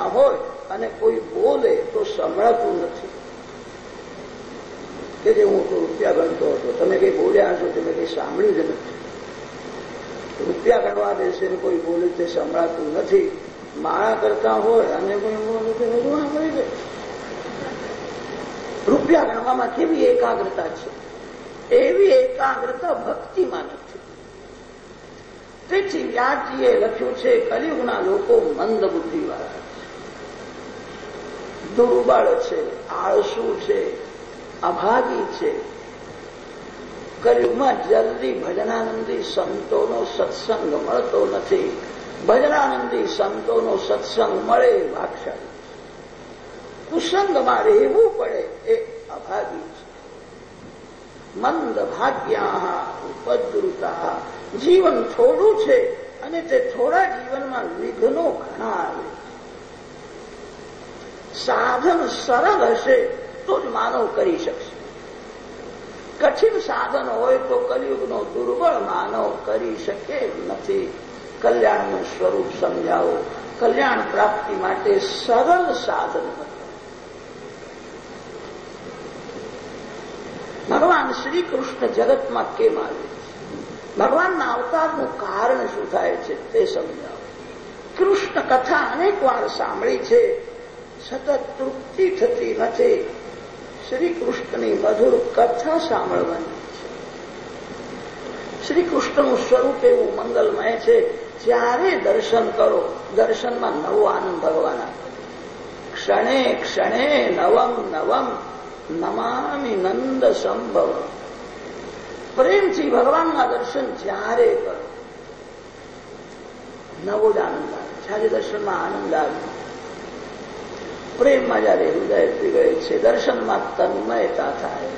કરતા હોય અને કોઈ બોલે તો સંભળાતું નથી. કે જે હું રૂપિયા ગણતો હતો, તમે કંઈ બોલ્યા છો તમે કંઈ સાંભળ્યું જ નથી. રૂપિયા ગણવા ને કોઈ બોલે તે સંભળાતું નથી. માળા કરતા હોય અને કોઈ બોલે તે બધું રૂપિયા ગણવામાં કેવી એકાગ્રતા છે? એવી એકાગ્રતા ભક્તિમાં નથી. તેથી વ્યાસજીએ લખ્યું છે, કલિયુગના લોકો મંદ બુદ્ધિવાળા. દુર્બળ છે, આળસુ છે, અભાગી છે. કલયુગમાં જલ્દી ભજનાનંદી સંતોનો સત્સંગ મળતો નથી. ભજનાનંદી સંતોનો સત્સંગ મળે ભાગશાળી. કુસંગમાં રહેવું પડે એ અભાગી છે. મંદ ભાગ્યા ઉપદ્રુતા જીવન થોડું છે અને તે થોડા જીવનમાં વિઘ્નો ઘણા આવે. સાધન સરળ હશે તો જ માનવ કરી શકશે. કઠિન સાધન હોય તો કલયુગનો દુર્બળ માનવ કરી શકે નથી. કલ્યાણનું સ્વરૂપ સમજાવો. કલ્યાણ પ્રાપ્તિ માટે સરળ સાધન ભગવાન શ્રી કૃષ્ણ જગતમાં કેમ આવે ભગવાનના અવતારનું કારણ શું થાય છે તે સમજાવો. કૃષ્ણ કથા અનેક વાર સાંભળી છે. સતત તૃપ્તિ થતી નથી શ્રી મધુર કથા સાંભળવાની છે. શ્રી સ્વરૂપ એવું મંગલમય છે, જ્યારે દર્શન કરો, દર્શનમાં નવો આનંદ ભગવાન ક્ષણે ક્ષણે નવમ નવમ નમામી નંદ સંભવ. પ્રેમથી ભગવાનના દર્શન જ્યારે કરો, નવો જ આનંદ આવે. જ્યારે દર્શનમાં આનંદ આવે પ્રેમમાં જયારે હૃદય પીગળે છે દર્શનમાં તન્મયતા થાય.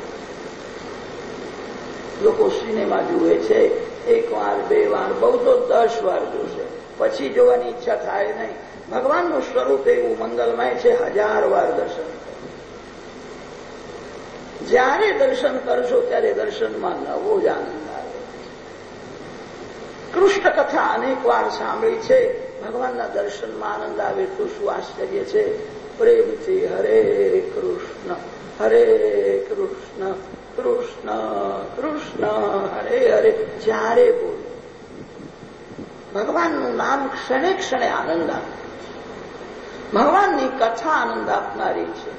લોકો સિનેમા જુએ છે, એક વાર, બે વાર, બહુ તો દસ વાર જોશે. પછી જોવાની ઈચ્છા થાય નહીં. ભગવાનનું સ્વરૂપ એવું મંગલમય છે, હજાર વાર દર્શન જ્યારે દર્શન કરશો ત્યારે દર્શનમાં નવો જ આનંદ આવે. કૃષ્ણ કથા અનેક વાર સાંભળી છે. ભગવાનના દર્શનમાં આનંદ આવે તો શું આશ્ચર્ય છે? પ્રેમથી હરે કૃષ્ણ હરે કૃષ્ણ કૃષ્ણ કૃષ્ણ હરે હરે જ્યારે બોલો ભગવાનનું નામ ક્ષણે ક્ષણે આનંદ ભગવાનની કથા આનંદ આપનારી છે।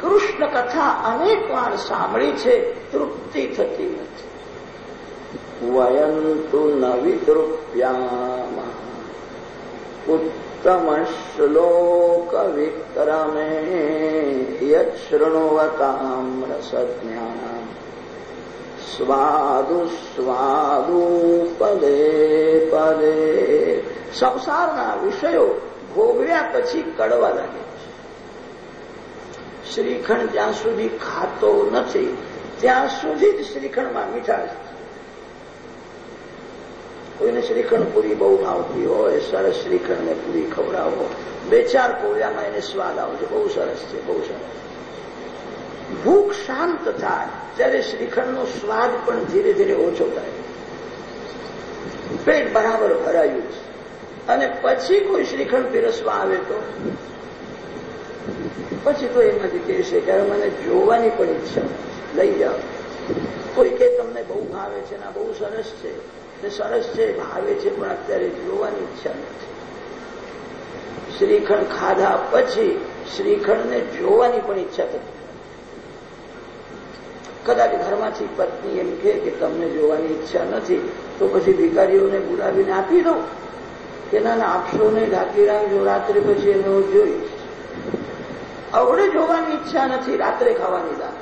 કૃષ્ણ કથા અનેક વાર સાંભળી છે, તૃપ્તિ થતી નથી। વયંતુ ન વિતૃપ્યામા શ્લોક વિક્રમે યૃણુવતામ રસજ્ઞાન સ્વાદુ સ્વાદુ પદે પદે સંસારના વિષયો ભોગવ્યા પછી કડવા લાગે છે. શ્રીખંડ જ્યાં સુધી ખાતો નથી, ત્યાં સુધી જ શ્રીખંડમાં મીઠાશ કોઈને શ્રીખંડ પૂરી બહુ ભાવતી હોય, સરસ શ્રીખંડને પૂરી ખવડાવો. બે ચાર કોળિયામાં એને સ્વાદ આવશે. બહુ સરસ છે, બહુ સરસ. ભૂખ શાંત થાય, ત્યારે શ્રીખંડનો સ્વાદ પણ ધીરે ધીરે ઓછો થાય. પેટ બરાબર ભરાયું છે. અને પછી કોઈ શ્રીખંડ પીરસવા આવે તો? પછી તો એમાંથી કહેશે ત્યારે મને જોવાની પણ ઈચ્છા લઈ જાઓ. કોઈ કે તમને બહુ ભાવે છે ના બહુ સરસ છે. તે સરસ છે. ભાવે છે, પણ અત્યારે જોવાની ઈચ્છા નથી. શ્રીખંડ ખાધા પછી શ્રીખંડને જોવાની પણ ઈચ્છા થતી કદાચ ઘરમાંથી પત્ની એમ કે તમને જોવાની ઈચ્છા નથી, તો પછી ભિકારીઓને બોલાવીને આપી દઉં કે ના ના આપશો નહીં ઢાંકી રાખજો, રાત્રે પછી એને હું જોઈશ. અવડે જોવાની ઈચ્છા નથી, રાત્રે ખાવાની દાન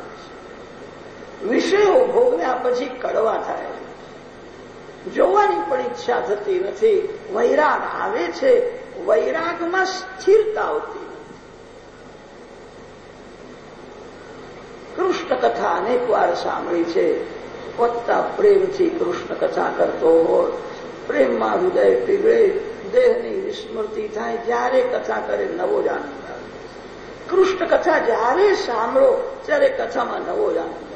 વિષયો ભોગવ્યા પછી કડવા થાય. જોવાની પણ ઈચ્છા થતી નથી. વૈરાગ આવે છે. વૈરાગમાં સ્થિરતા આવતી કૃષ્ણ કથા અનેક વાર સાંભળી છે. વત્તા પ્રેમથી કૃષ્ણ કથા કરતો હોય. પ્રેમમાં હૃદય પીગળે દેહની વિસ્મૃતિ થાય જ્યારે કથા કરે નવો જાણ કૃષ્ણ કથા જ્યારે સાંભળો, ત્યારે કથામાં નવો જ આનંદ આવે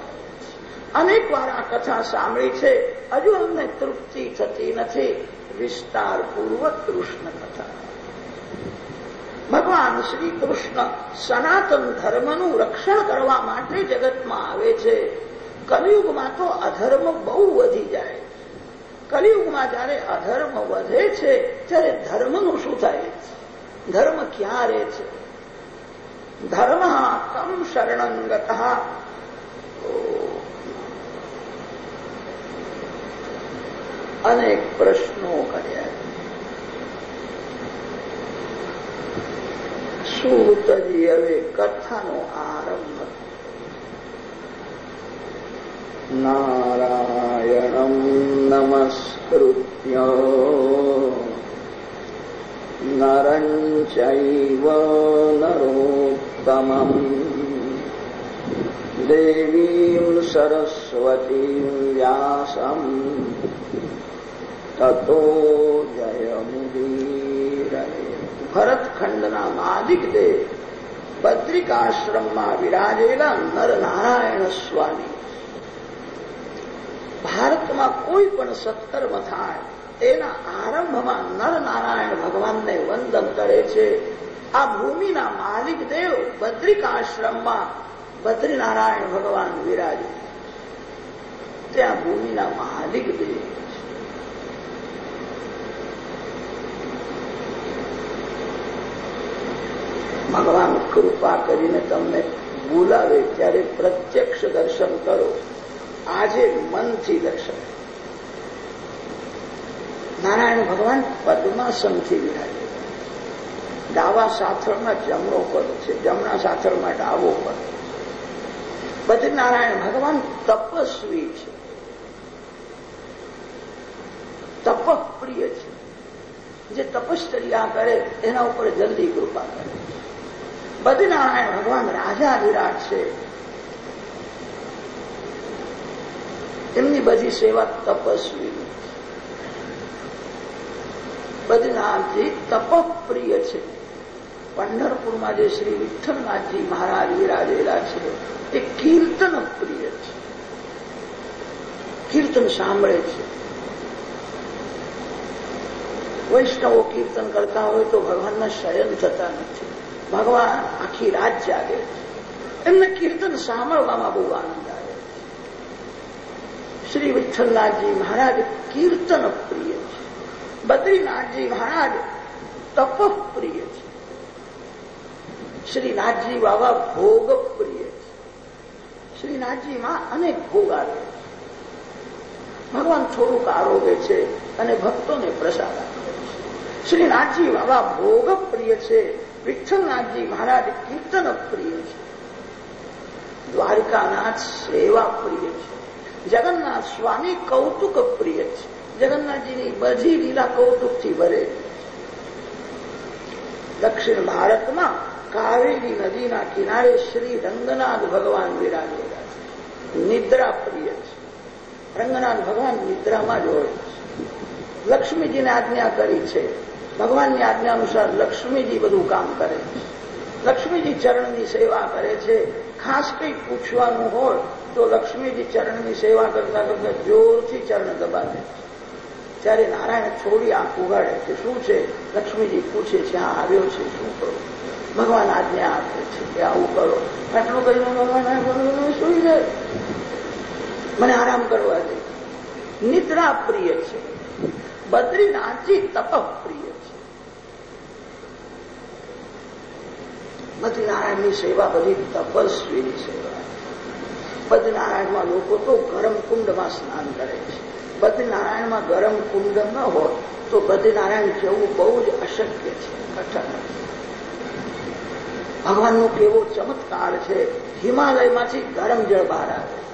અનેક વાર આ કથા સાંભળી છે. હજુ અમને તૃપ્તિ થતી નથી. વિસ્તારપૂર્વક કૃષ્ણ કથા. ભગવાન શ્રી કૃષ્ણ સનાતન ધર્મનું રક્ષણ કરવા માટે જગતમાં આવે છે. કલિયુગમાં તો અધર્મ બહુ વધી જાય. કલિયુગમાં જ્યારે અધર્મ વધે છે, ત્યારે ધર્મનું શું થાય? ધર્મ ક્યાં રહે છે? ધર્મ કમ શરણંગત. અનેક પ્રશ્નો કર્યા. સૂતજી હવે કથાનો આરંભ. નારાયણમ નમસ્કૃત્ય. નરં ચૈવ નરોત્તમम् દેવીમ સરસ્વતી વ્યાસમ. તતો જયમુદીરય ભરતખંડના માલિક દેવ પત્રિકાશ્રમમાં વિરાજેલા નરનારાયણ સ્વામી ભારતમાં કોઈ પણ સત્કર્મ થાય તેના આરંભમાં નરનારાયણ ભગવાનને વંદન કરે છે આ ભૂમિના માલિક દેવ બદ્રિકાશ્રમમાં બદ્રીનારાયણ ભગવાન વિરાજે ત્યાં ભૂમિના માલિક દેવ ભગવાન કૃપા કરીને તમને બોલાવે ત્યારે પ્રત્યક્ષ દર્શન કરો. આજે મનથી દર્શન. નારાયણ ભગવાન પદ્માસનથી વિરાજે. ડાવા સાથળમાં જમણો પદ છે. જમણા સાથળમાં ડાવો પદ. બદ્રીનારાયણ ભગવાન તપસ્વી છે. તપ પ્રિય છે. જે તપશ્ચર્યા કરે, એના ઉપર જલ્દી કૃપા કરે. બદ્રીનારાયણ ભગવાન રાજા વિરાટ છે. એમની બધી સેવા તપસ્વી. બદ્રીનાથજી તપપ્રિય છે. પંઢરપુરમાં જે શ્રી વિઠ્ઠલનાથજી મહારાજ વિરાજેલા છે, એ કીર્તન પ્રિય છે. કીર્તન સાંભળે છે. વૈષ્ણવો કીર્તન કરતા હોય તો ભગવાનના શયન થતા નથી. ભગવાન આખી રાત જાગે એમને કીર્તન સાંભળવામાં બહુ આનંદ આવે શ્રી વિઠ્ઠલનાથજી મહારાજ કીર્તન પ્રિય છે. બદ્રીનાથજી મહારાજ તપ પ્રિય છે. શ્રીનાથજી બાબા ભોગ પ્રિય છે. શ્રીનાથજીમાં અનેક ભોગ આવે છે. ભગવાન થોડુંક આરોગે છે અને ભક્તોને પ્રસાદ આપે છે. શ્રીનાથજી બાબા ભોગ પ્રિય છે. વિઠ્ઠલનાથજી મહારાજ કીર્તન પ્રિય છે. દ્વારકાનાથ સેવા પ્રિય છે. જગન્નાથ સ્વામી કૌતુક પ્રિય છે. જગન્નાથજીની બધી લીલા કૌતુકથી ભરે દક્ષિણ ભારતમાં કાવેરી નદીના કિનારે શ્રી રંગનાથ ભગવાન વિરાજેલા છે. નિદ્રા પ્રિય છે. રંગનાથ ભગવાન નિદ્રામાં જ હોય છે. લક્ષ્મીજીને આજ્ઞા કરી છે ભગવાનની આજ્ઞા અનુસાર લક્ષ્મીજી બધું કામ કરે છે. લક્ષ્મીજી ચરણની સેવા કરે છે. ખાસ કંઈક પૂછવાનું હોય તો લક્ષ્મીજી ચરણની સેવા કરતા કરતા જોરથી ચરણ દબાવે ત્યારે નારાયણ છોડી આંખ ઉગાડે કે શું છે? લક્ષ્મીજી પૂછે છે આ આવ્યો છે, શું કરો? ભગવાન આજ્ઞા આપે છે કે આવું કરો. આટલું કરીને ભગવાન સુઈ જાય. મને આરામ કરવા દે. નિદ્રા પ્રિય છે. બદ્રીનાથજી તપ પ્રિય છે બદ્રીનારાયણની સેવા બધી તપસ્વીની સેવા. બદ્રીનારાયણમાં લોકો તો ગરમ કુંડમાં સ્નાન કરે છે. બદ્રીનારાયણમાં ગરમ કુંડ ન હોય તો બદ્રીનારાયણ જવું બહુ જ અશક્ય છે, કઠણ. ભગવાનનો કેવો ચમત્કાર છે. હિમાલયમાંથી ગરમ જળ બહાર આવે.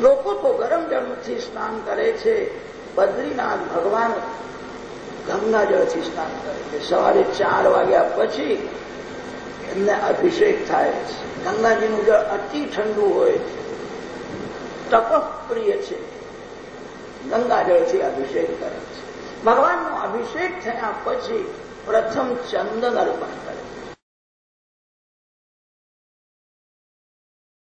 લોકો તો ગરમ જળથી સ્નાન કરે છે. બદ્રીનાથ ભગવાન ગંગા જળથી સ્નાન કરે છે. સવારે ચાર વાગ્યા પછી એમને અભિષેક થાય છે. ગંગાજીનું જળ અતિ ઠંડુ હોય છે. તપપ્રિય છે. ગંગા જળથી અભિષેક કરે છે. ભગવાનનો અભિષેક થયા પછી પ્રથમ ચંદન અર્પણ કરે